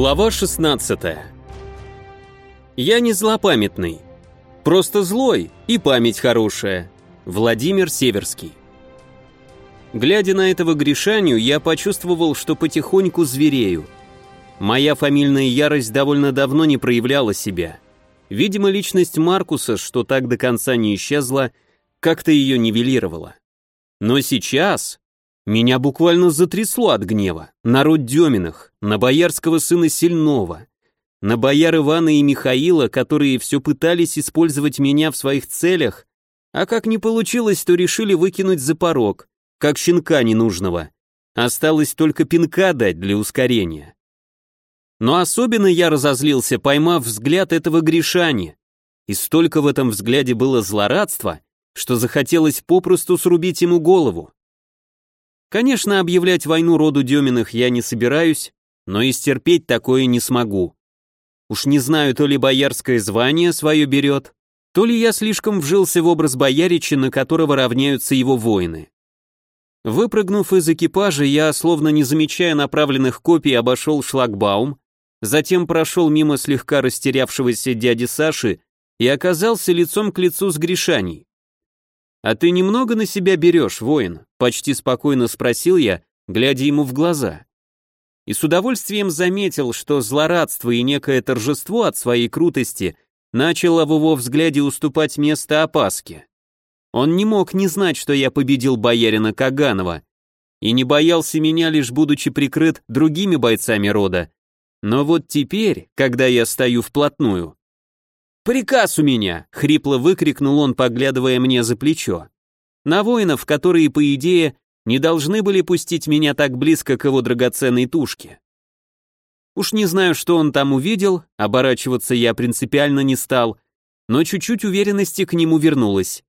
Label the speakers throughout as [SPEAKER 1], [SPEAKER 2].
[SPEAKER 1] Глава 16 Я не злопамятный, просто злой и память хорошая. Владимир Северский Глядя на этого Гришаню, я почувствовал, что потихоньку зверею. Моя фамильная ярость довольно давно не проявляла себя. Видимо, личность Маркуса, что так до конца не исчезла, как-то ее нивелировала. Но сейчас меня буквально затрясло от гнева. Народ Деминых, на боярского сына Сильного, на бояр Ивана и Михаила, которые все пытались использовать меня в своих целях, а как не получилось, то решили выкинуть за порог, как щенка ненужного. Осталось только пинка дать для ускорения. Но особенно я разозлился, поймав взгляд этого Гришани. И столько в этом взгляде было злорадства, что захотелось попросту срубить ему голову. Конечно, объявлять войну роду Деминых я не собираюсь, но и стерпеть такое не смогу. Уж не знаю, то ли боярское звание свое берет, то ли я слишком вжился в образ боярича, на которого равняются его воины. Выпрыгнув из экипажа, я, словно не замечая направленных копий, обошел шлагбаум, затем прошел мимо слегка растерявшегося дяди Саши и оказался лицом к лицу с Гришаней. «А ты немного на себя берешь, воин?» — почти спокойно спросил я, глядя ему в глаза. И с удовольствием заметил, что злорадство и некое торжество от своей крутости начало в его взгляде уступать место опаске. Он не мог не знать, что я победил боярина Каганова, и не боялся меня, лишь будучи прикрыт другими бойцами рода. Но вот теперь, когда я стою вплотную, «Приказ у меня!» — хрипло выкрикнул он, поглядывая мне за плечо. «На воинов, которые, по идее, не должны были пустить меня так близко к его драгоценной тушке». Уж не знаю, что он там увидел, оборачиваться я принципиально не стал, но чуть-чуть уверенности к нему вернулась.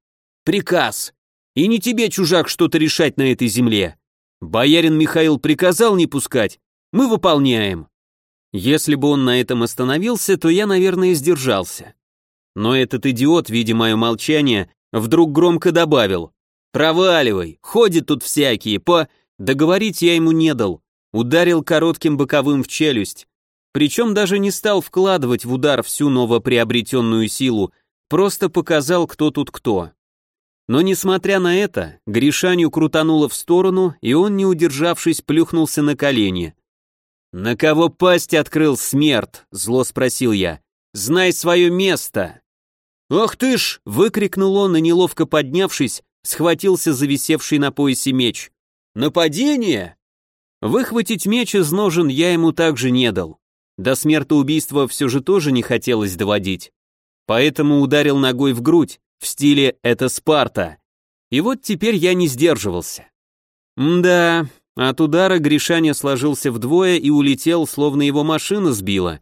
[SPEAKER 1] «Приказ! И не тебе, чужак, что-то решать на этой земле. Боярин Михаил приказал не пускать, мы выполняем». Если бы он на этом остановился, то я, наверное, сдержался. Но этот идиот, видя мое молчание, вдруг громко добавил. «Проваливай, ходят тут всякие, по...» Договорить я ему не дал, ударил коротким боковым в челюсть. Причем даже не стал вкладывать в удар всю новоприобретенную силу, просто показал, кто тут кто. Но несмотря на это, Гришаню крутануло в сторону, и он, не удержавшись, плюхнулся на колени. «На кого пасть открыл смерть?» — зло спросил я. «Знай свое место!» «Ах ты ж!» — выкрикнул он и, неловко поднявшись, схватился за висевший на поясе меч. «Нападение!» Выхватить меч из ножен я ему также не дал. До смертоубийства все же тоже не хотелось доводить. Поэтому ударил ногой в грудь, в стиле «это Спарта». И вот теперь я не сдерживался. Да, от удара Гришаня сложился вдвое и улетел, словно его машина сбила.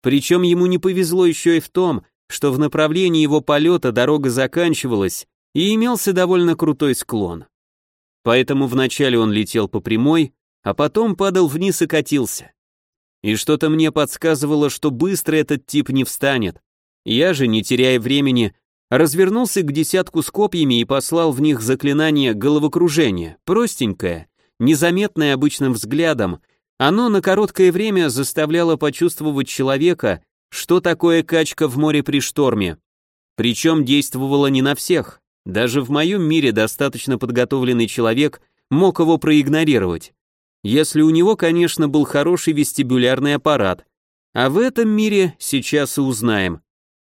[SPEAKER 1] Причем ему не повезло еще и в том, что в направлении его полета дорога заканчивалась и имелся довольно крутой склон. Поэтому вначале он летел по прямой, а потом падал вниз и катился. И что-то мне подсказывало, что быстро этот тип не встанет. Я же, не теряя времени, развернулся к десятку с копьями и послал в них заклинание головокружения, простенькое, незаметное обычным взглядом, оно на короткое время заставляло почувствовать человека, что такое качка в море при шторме. Причем действовало не на всех. Даже в моем мире достаточно подготовленный человек мог его проигнорировать. Если у него, конечно, был хороший вестибулярный аппарат. А в этом мире сейчас и узнаем.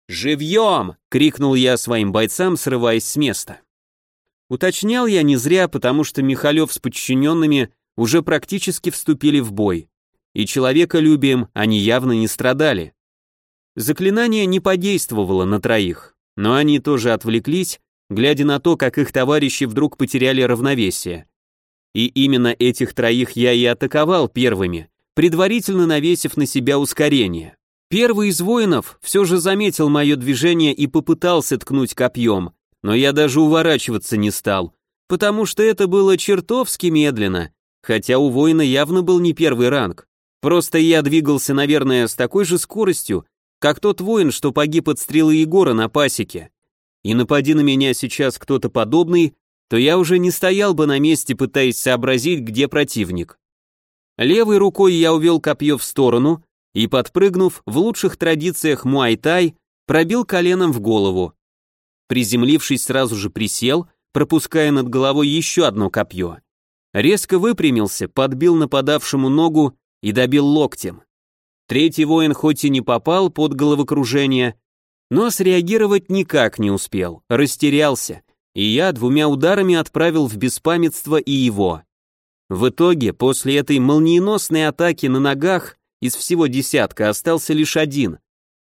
[SPEAKER 1] «Живьем!» — крикнул я своим бойцам, срываясь с места. Уточнял я не зря, потому что Михалев с подчиненными уже практически вступили в бой. И человеколюбием они явно не страдали. Заклинание не подействовало на троих, но они тоже отвлеклись, глядя на то, как их товарищи вдруг потеряли равновесие. И именно этих троих я и атаковал первыми, предварительно навесив на себя ускорение. Первый из воинов все же заметил мое движение и попытался ткнуть копьем, но я даже уворачиваться не стал, потому что это было чертовски медленно, хотя у воина явно был не первый ранг. Просто я двигался, наверное, с такой же скоростью, как тот воин, что погиб от стрелы Егора на пасеке. И напади на меня сейчас кто-то подобный, то я уже не стоял бы на месте, пытаясь сообразить, где противник. Левой рукой я увел копье в сторону и, подпрыгнув в лучших традициях муай-тай, пробил коленом в голову. Приземлившись, сразу же присел, пропуская над головой еще одно копье. Резко выпрямился, подбил нападавшему ногу и добил локтем. Третий воин хоть и не попал под головокружение, но среагировать никак не успел, растерялся, и я двумя ударами отправил в беспамятство и его. В итоге, после этой молниеносной атаки на ногах, из всего десятка остался лишь один.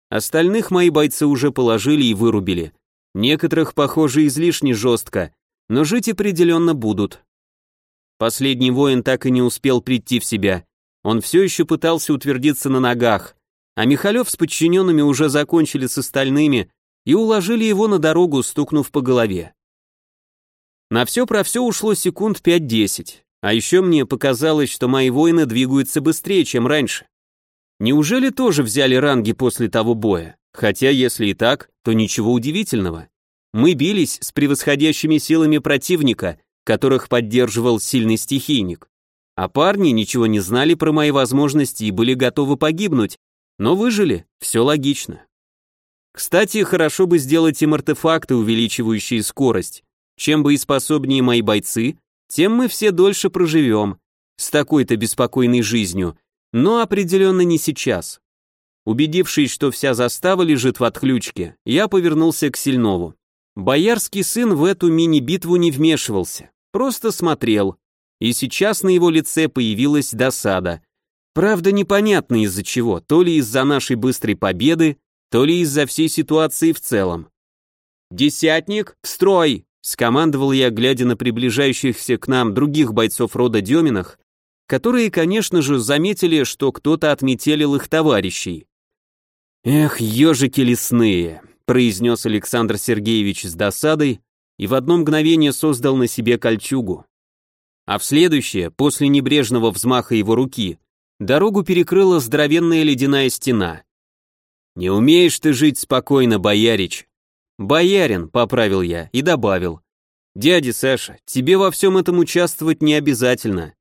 [SPEAKER 1] Остальных мои бойцы уже положили и вырубили. Некоторых, похоже, излишне жестко, но жить определенно будут. Последний воин так и не успел прийти в себя. Он все еще пытался утвердиться на ногах, а Михалев с подчиненными уже закончили с остальными и уложили его на дорогу, стукнув по голове. На все про все ушло секунд 5-10, а еще мне показалось, что мои воины двигаются быстрее, чем раньше. Неужели тоже взяли ранги после того боя? Хотя, если и так, то ничего удивительного. Мы бились с превосходящими силами противника, которых поддерживал сильный стихийник. А парни ничего не знали про мои возможности и были готовы погибнуть, но выжили, все логично. Кстати, хорошо бы сделать им артефакты, увеличивающие скорость. Чем бы и способнее мои бойцы, тем мы все дольше проживем, с такой-то беспокойной жизнью, но определенно не сейчас. Убедившись, что вся застава лежит в отключке, я повернулся к Сильнову. Боярский сын в эту мини-битву не вмешивался, просто смотрел, и сейчас на его лице появилась досада. Правда, непонятно из-за чего, то ли из-за нашей быстрой победы, то ли из-за всей ситуации в целом. «Десятник, в строй!» — скомандовал я, глядя на приближающихся к нам других бойцов рода Деминах, которые, конечно же, заметили, что кто-то отметелил их товарищей. «Эх, ежики лесные!» — произнес Александр Сергеевич с досадой и в одно мгновение создал на себе кольчугу а в следующее, после небрежного взмаха его руки, дорогу перекрыла здоровенная ледяная стена. «Не умеешь ты жить спокойно, боярич?» «Боярин», — поправил я и добавил. «Дядя Саша, тебе во всем этом участвовать не обязательно».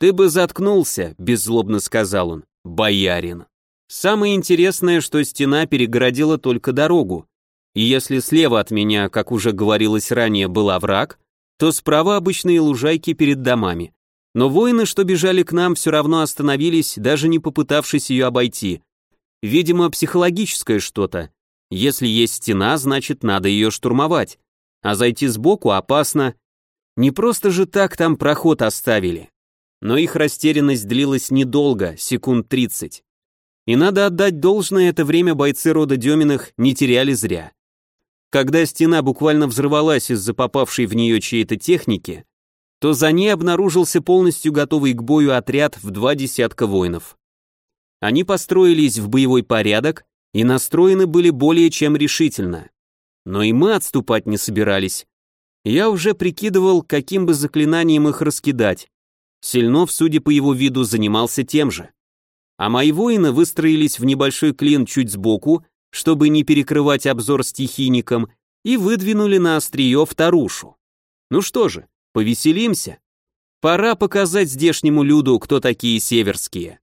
[SPEAKER 1] «Ты бы заткнулся», — беззлобно сказал он. «Боярин». Самое интересное, что стена перегородила только дорогу. И если слева от меня, как уже говорилось ранее, был враг, то справа обычные лужайки перед домами. Но воины, что бежали к нам, все равно остановились, даже не попытавшись ее обойти. Видимо, психологическое что-то. Если есть стена, значит, надо ее штурмовать. А зайти сбоку опасно. Не просто же так там проход оставили. Но их растерянность длилась недолго, секунд 30. И надо отдать должное, это время бойцы рода Деминых не теряли зря. Когда стена буквально взорвалась из-за попавшей в нее чьей-то техники, то за ней обнаружился полностью готовый к бою отряд в два десятка воинов. Они построились в боевой порядок и настроены были более чем решительно. Но и мы отступать не собирались. Я уже прикидывал, каким бы заклинанием их раскидать. Сильнов, судя по его виду, занимался тем же. А мои воины выстроились в небольшой клин чуть сбоку чтобы не перекрывать обзор стихийникам, и выдвинули на острие вторушу. Ну что же, повеселимся. Пора показать здешнему люду, кто такие северские.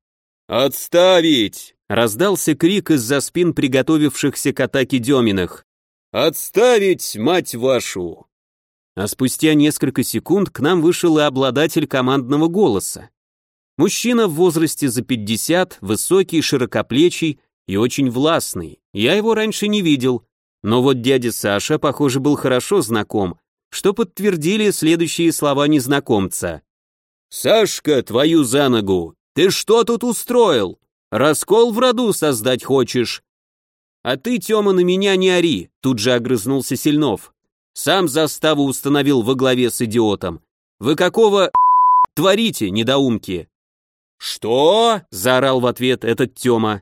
[SPEAKER 1] «Отставить!» — раздался крик из-за спин приготовившихся к атаке Деминых. «Отставить, мать вашу!» А спустя несколько секунд к нам вышел и обладатель командного голоса. Мужчина в возрасте за 50, высокий, широкоплечий, и очень властный. Я его раньше не видел, но вот дядя Саша, похоже, был хорошо знаком, что подтвердили следующие слова незнакомца. «Сашка, твою за ногу! Ты что тут устроил? Раскол в роду создать хочешь?» «А ты, Тёма, на меня не ори», — тут же огрызнулся Сильнов. «Сам заставу установил во главе с идиотом. Вы какого творите, недоумки?» «Что?» — заорал в ответ этот Тёма.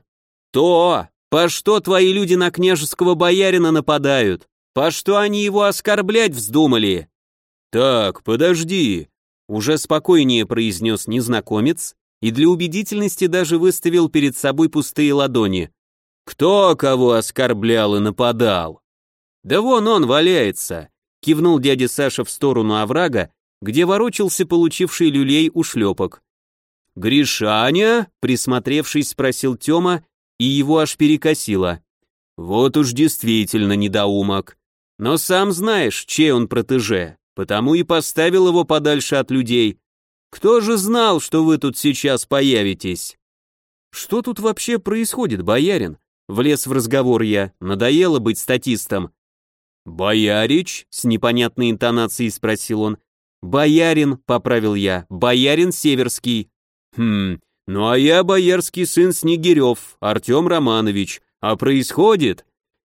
[SPEAKER 1] «То! По что твои люди на княжеского боярина нападают? По что они его оскорблять вздумали?» «Так, подожди», — уже спокойнее произнес незнакомец и для убедительности даже выставил перед собой пустые ладони. «Кто кого оскорблял и нападал?» «Да вон он валяется», — кивнул дядя Саша в сторону оврага, где ворочался получивший люлей ушлепок. «Гришаня?» — присмотревшись, спросил Тёма, и его аж перекосило. «Вот уж действительно недоумок. Но сам знаешь, чей он протеже, потому и поставил его подальше от людей. Кто же знал, что вы тут сейчас появитесь?» «Что тут вообще происходит, боярин?» Влез в разговор я, надоело быть статистом. «Боярич?» — с непонятной интонацией спросил он. «Боярин», — поправил я, — «боярин Северский». «Хм, ну а я боярский сын Снегирев, Артем Романович. А происходит...»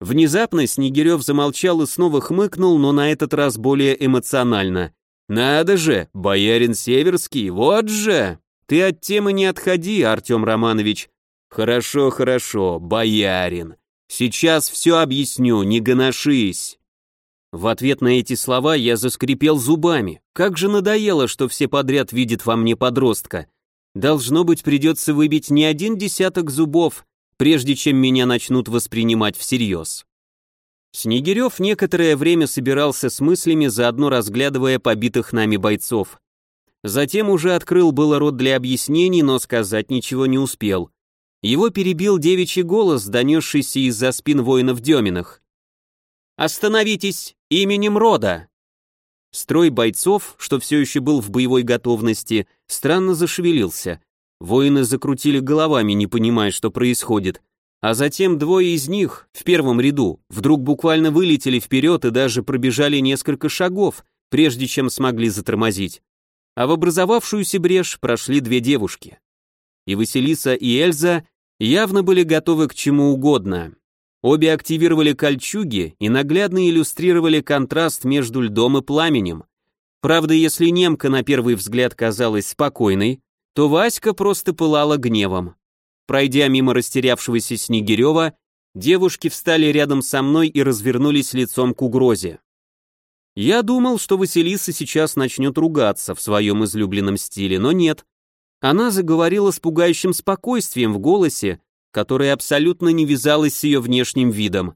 [SPEAKER 1] Внезапно Снегирев замолчал и снова хмыкнул, но на этот раз более эмоционально. «Надо же, боярин Северский, вот же!» «Ты от темы не отходи, Артем Романович». «Хорошо, хорошо, боярин. Сейчас все объясню, не гоношись». В ответ на эти слова я заскрипел зубами. Как же надоело, что все подряд видят во мне подростка. Должно быть, придется выбить не один десяток зубов, прежде чем меня начнут воспринимать всерьез. Снегирев некоторое время собирался с мыслями, заодно разглядывая побитых нами бойцов. Затем уже открыл было рот для объяснений, но сказать ничего не успел. Его перебил девичий голос, донесшийся из-за спин воинов Деминых. «Остановитесь! Именем рода!» Строй бойцов, что все еще был в боевой готовности, странно зашевелился. Воины закрутили головами, не понимая, что происходит. А затем двое из них, в первом ряду, вдруг буквально вылетели вперед и даже пробежали несколько шагов, прежде чем смогли затормозить. А в образовавшуюся брешь прошли две девушки. И Василиса, и Эльза явно были готовы к чему угодно. Обе активировали кольчуги и наглядно иллюстрировали контраст между льдом и пламенем. Правда, если немка на первый взгляд казалась спокойной, то Васька просто пылала гневом. Пройдя мимо растерявшегося Снегирева, девушки встали рядом со мной и развернулись лицом к угрозе. Я думал, что Василиса сейчас начнет ругаться в своем излюбленном стиле, но нет. Она заговорила с пугающим спокойствием в голосе, которая абсолютно не вязалась с ее внешним видом.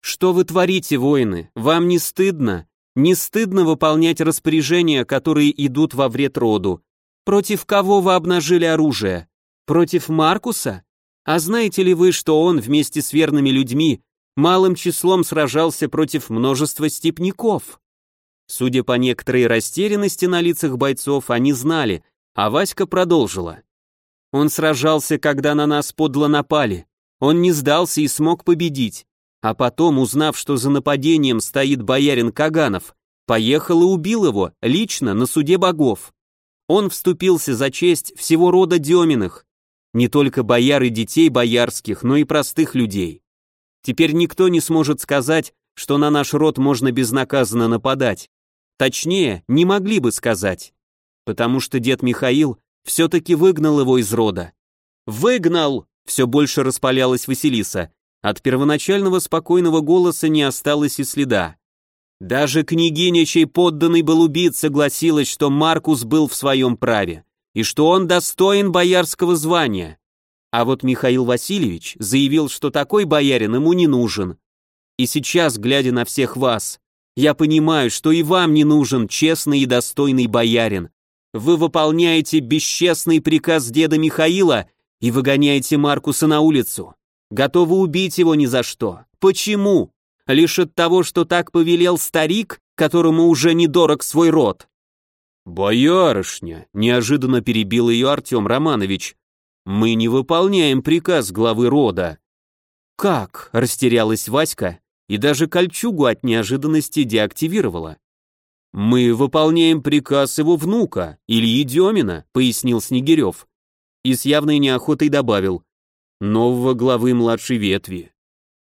[SPEAKER 1] «Что вы творите, воины? Вам не стыдно? Не стыдно выполнять распоряжения, которые идут во вред роду? Против кого вы обнажили оружие? Против Маркуса? А знаете ли вы, что он вместе с верными людьми малым числом сражался против множества степняков?» Судя по некоторой растерянности на лицах бойцов, они знали, а Васька продолжила. Он сражался, когда на нас подло напали. Он не сдался и смог победить. А потом, узнав, что за нападением стоит боярин Каганов, поехал и убил его, лично, на суде богов. Он вступился за честь всего рода Деминых, не только бояр и детей боярских, но и простых людей. Теперь никто не сможет сказать, что на наш род можно безнаказанно нападать. Точнее, не могли бы сказать. Потому что дед Михаил все-таки выгнал его из рода. «Выгнал!» — все больше распалялась Василиса. От первоначального спокойного голоса не осталось и следа. Даже княгиня, чей подданный был убит, согласилась, что Маркус был в своем праве, и что он достоин боярского звания. А вот Михаил Васильевич заявил, что такой боярин ему не нужен. И сейчас, глядя на всех вас, я понимаю, что и вам не нужен честный и достойный боярин, вы выполняете бесчестный приказ деда Михаила и выгоняете Маркуса на улицу. Готовы убить его ни за что. Почему? Лишь от того, что так повелел старик, которому уже недорог свой род. «Боярышня!» — неожиданно перебил ее Артем Романович. «Мы не выполняем приказ главы рода». «Как?» — растерялась Васька и даже кольчугу от неожиданности деактивировала. «Мы выполняем приказ его внука, Ильи Демина», — пояснил Снегирев. И с явной неохотой добавил «нового главы младшей ветви».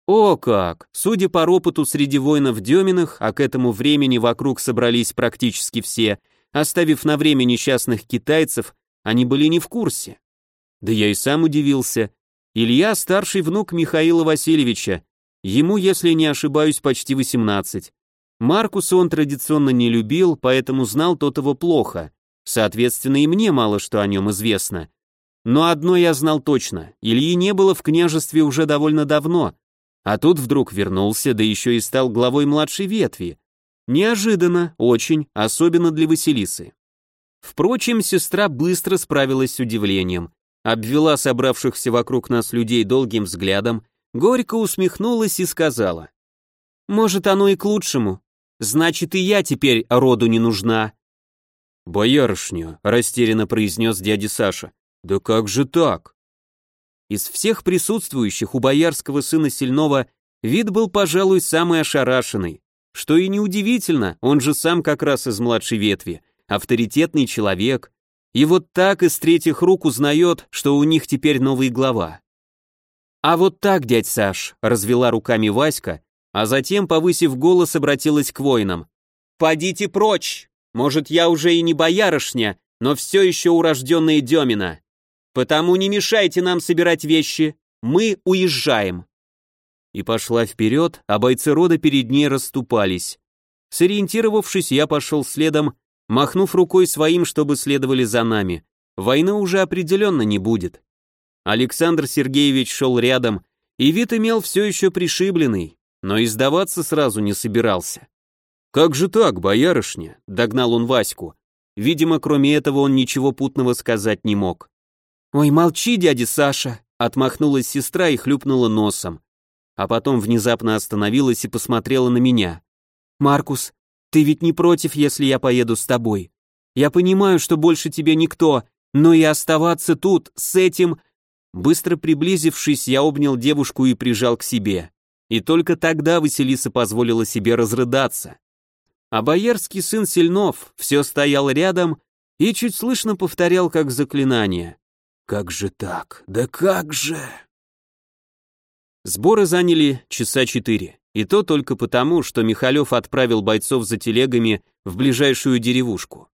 [SPEAKER 1] О как! Судя по ропоту среди воинов Деминых, а к этому времени вокруг собрались практически все, оставив на время несчастных китайцев, они были не в курсе. Да я и сам удивился. Илья – старший внук Михаила Васильевича. Ему, если не ошибаюсь, почти 18. Маркуса он традиционно не любил, поэтому знал тот его плохо. Соответственно, и мне мало что о нем известно. Но одно я знал точно, Ильи не было в княжестве уже довольно давно, а тут вдруг вернулся, да еще и стал главой младшей ветви. Неожиданно, очень, особенно для Василисы. Впрочем, сестра быстро справилась с удивлением, обвела собравшихся вокруг нас людей долгим взглядом, горько усмехнулась и сказала. «Может, оно и к лучшему. Значит, и я теперь роду не нужна».
[SPEAKER 2] «Боярышня», — растерянно произнес дядя Саша. «Да как же так?»
[SPEAKER 1] Из всех присутствующих у боярского сына Сильного вид был, пожалуй, самый ошарашенный. Что и неудивительно, он же сам как раз из младшей ветви, авторитетный человек, и вот так из третьих рук узнает, что у них теперь новый глава. «А вот так, дядь Саш», — развела руками Васька, а затем, повысив голос, обратилась к воинам. «Подите прочь! Может, я уже и не боярышня, но все еще урожденная Демина. Потому не мешайте нам собирать вещи, мы уезжаем». И пошла вперед, а бойцы рода перед ней расступались. Сориентировавшись, я пошел следом, махнув рукой своим, чтобы следовали за нами. Войны уже определенно не будет. Александр Сергеевич шел рядом, и вид имел все еще пришибленный, но и сдаваться сразу не собирался.
[SPEAKER 2] «Как же так, боярышня?» — догнал он Ваську.
[SPEAKER 1] Видимо, кроме этого он ничего путного сказать не мог. «Ой, молчи, дядя Саша!» — отмахнулась сестра и хлюпнула носом. А потом внезапно остановилась и посмотрела на меня. «Маркус, ты ведь не против, если я поеду с тобой? Я понимаю, что больше тебе никто, но и оставаться тут, с этим...» Быстро приблизившись, я обнял девушку и прижал к себе. И только тогда Василиса позволила себе разрыдаться. А боярский сын Сильнов все стоял рядом и чуть слышно повторял как заклинание. «Как же так? Да как же?» Сборы заняли часа четыре, и то только потому, что Михалев отправил бойцов за телегами в ближайшую деревушку.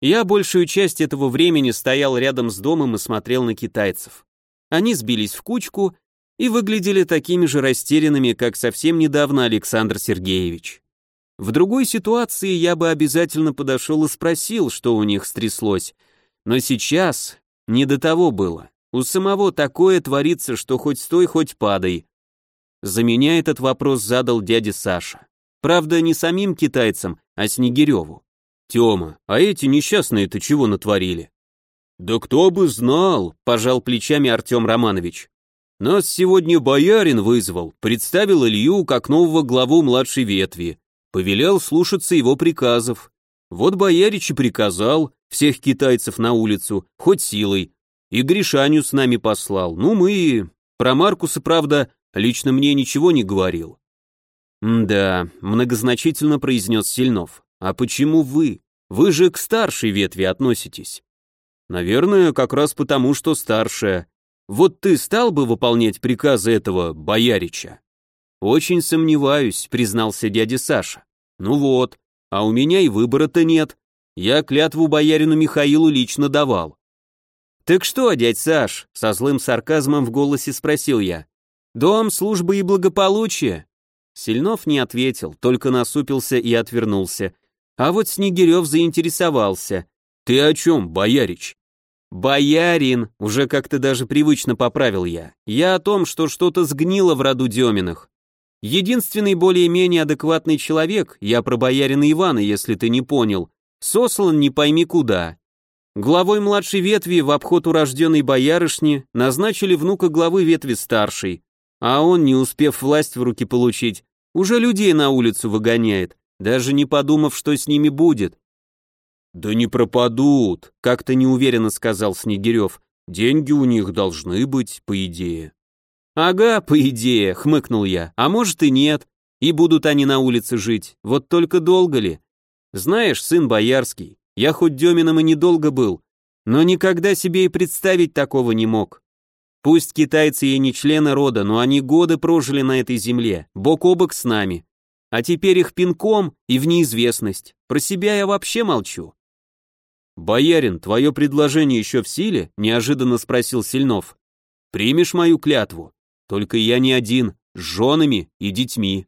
[SPEAKER 1] Я большую часть этого времени стоял рядом с домом и смотрел на китайцев. Они сбились в кучку и выглядели такими же растерянными, как совсем недавно Александр Сергеевич. В другой ситуации я бы обязательно подошел и спросил, что у них стряслось, но сейчас не до того было. У самого такое творится, что хоть стой, хоть падай. За меня этот вопрос задал дядя Саша. Правда, не самим китайцам, а Снегиреву.
[SPEAKER 2] «Тёма, а эти несчастные-то чего натворили?»
[SPEAKER 1] «Да кто бы знал», — пожал плечами Артем Романович.
[SPEAKER 2] «Нас сегодня боярин вызвал, представил Илью как нового главу младшей ветви повелел слушаться его приказов. Вот боярич и приказал всех китайцев на улицу, хоть силой, и Гришаню с нами послал. Ну, мы. Про Маркуса, правда, лично мне ничего не говорил.
[SPEAKER 1] «Да», — многозначительно произнес Сильнов. «А почему вы? Вы же к старшей ветви относитесь».
[SPEAKER 2] «Наверное, как раз потому, что старшая. Вот ты стал бы выполнять приказы этого боярича?»
[SPEAKER 1] «Очень сомневаюсь», — признался дядя Саша.
[SPEAKER 2] «Ну вот, а у меня и выбора-то нет. Я клятву боярину Михаилу лично давал».
[SPEAKER 1] «Так что, дядь Саш?» — со злым сарказмом в голосе спросил я. «Дом, службы и благополучие?» Сильнов не ответил, только насупился и отвернулся. А вот Снегирев заинтересовался.
[SPEAKER 2] «Ты о чем, боярич?»
[SPEAKER 1] «Боярин!» — уже как-то даже привычно поправил я. «Я о том, что что-то сгнило в роду Деминых. Единственный более-менее адекватный человек, я про боярина Ивана, если ты не понял, сослан не пойми куда. Главой младшей ветви в обход урожденной боярышни назначили внука главы ветви старшей, а он, не успев власть в руки получить, уже людей на улицу выгоняет, даже не подумав, что с ними будет.
[SPEAKER 2] «Да не пропадут», — как-то неуверенно сказал Снегирев. «Деньги у них должны быть, по идее».
[SPEAKER 1] «Ага, по идее», — хмыкнул я, «а может и нет, и будут они на улице жить, вот только долго ли? Знаешь, сын боярский, я хоть Демином и недолго был, но никогда себе и представить такого не мог. Пусть китайцы и не члены рода, но они годы прожили на этой земле, бок о бок с нами. А теперь их пинком и в неизвестность. Про себя я вообще молчу.
[SPEAKER 2] «Боярин, твое предложение еще в силе?» – неожиданно спросил Сильнов. «Примешь мою клятву?» Только я не один, с женами и детьми.